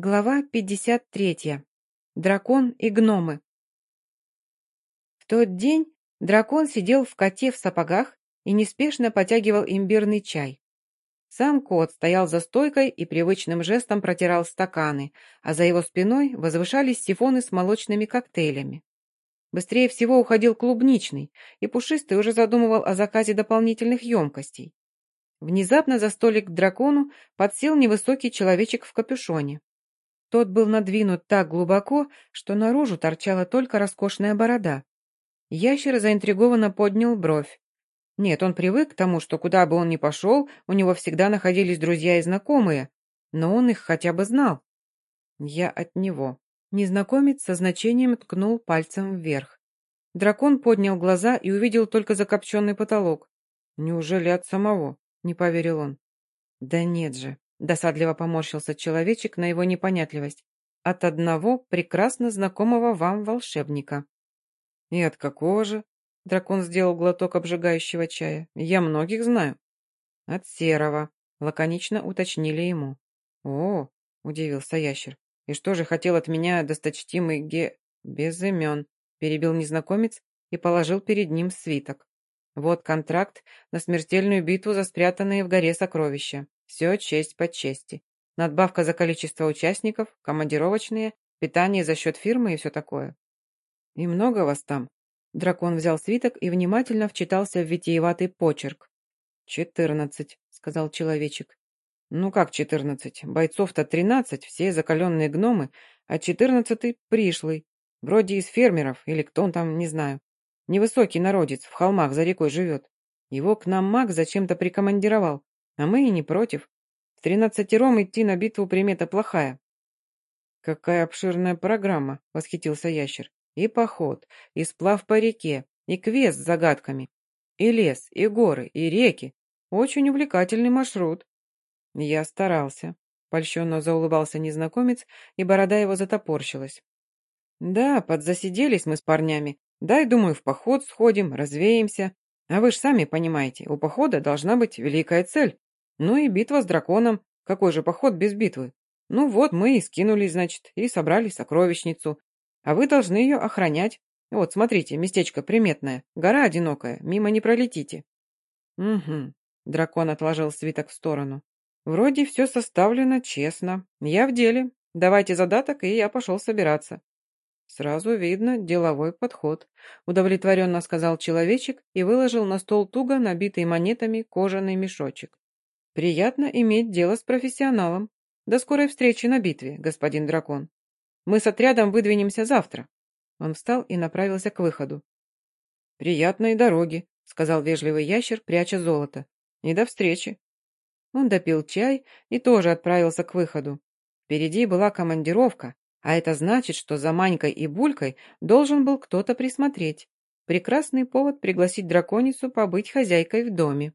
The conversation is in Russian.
Глава 53. Дракон и гномы. В тот день дракон сидел в коте в сапогах и неспешно потягивал имбирный чай. Сам кот стоял за стойкой и привычным жестом протирал стаканы, а за его спиной возвышались сифоны с молочными коктейлями. Быстрее всего уходил клубничный, и Пушистый уже задумывал о заказе дополнительных емкостей. Внезапно за столик к дракону подсел невысокий человечек в капюшоне. Тот был надвинут так глубоко, что наружу торчала только роскошная борода. Ящер заинтригованно поднял бровь. Нет, он привык к тому, что куда бы он ни пошел, у него всегда находились друзья и знакомые, но он их хотя бы знал. Я от него. Незнакомец со значением ткнул пальцем вверх. Дракон поднял глаза и увидел только закопченный потолок. «Неужели от самого?» — не поверил он. «Да нет же, Досадливо поморщился человечек на его непонятливость. От одного прекрасно знакомого вам волшебника. И от какого же? Дракон сделал глоток обжигающего чая. Я многих знаю. От серого. Лаконично уточнили ему. О, удивился ящер. И что же хотел от меня досточтимый ге... Без имен. Перебил незнакомец и положил перед ним свиток. Вот контракт на смертельную битву за спрятанные в горе сокровища. Все честь по чести. Надбавка за количество участников, командировочные, питание за счет фирмы и все такое. И много вас там? Дракон взял свиток и внимательно вчитался в витиеватый почерк. «Четырнадцать», — сказал человечек. «Ну как четырнадцать? Бойцов-то тринадцать, все закаленные гномы, а четырнадцатый — пришлый. Вроде из фермеров, или кто он там, не знаю. Невысокий народец, в холмах за рекой живет. Его к нам маг зачем-то прикомандировал. А мы и не против. С тринадцатером идти на битву примета плохая. Какая обширная программа, восхитился ящер. И поход, и сплав по реке, и квест с загадками, и лес, и горы, и реки. Очень увлекательный маршрут. Я старался. Польщенно заулыбался незнакомец, и борода его затопорщилась. Да, подзасиделись мы с парнями. Дай, думаю, в поход сходим, развеемся. А вы ж сами понимаете, у похода должна быть великая цель. Ну и битва с драконом. Какой же поход без битвы? Ну вот, мы и скинулись, значит, и собрали сокровищницу. А вы должны ее охранять. Вот, смотрите, местечко приметное, гора одинокая, мимо не пролетите. Угу. Дракон отложил свиток в сторону. Вроде все составлено честно. Я в деле. Давайте задаток, и я пошел собираться. Сразу видно деловой подход, удовлетворенно сказал человечек и выложил на стол туго набитый монетами кожаный мешочек. Приятно иметь дело с профессионалом. До скорой встречи на битве, господин дракон. Мы с отрядом выдвинемся завтра. Он встал и направился к выходу. «Приятной дороги», — сказал вежливый ящер, пряча золото. «И до встречи». Он допил чай и тоже отправился к выходу. Впереди была командировка, а это значит, что за Манькой и Булькой должен был кто-то присмотреть. Прекрасный повод пригласить драконицу побыть хозяйкой в доме.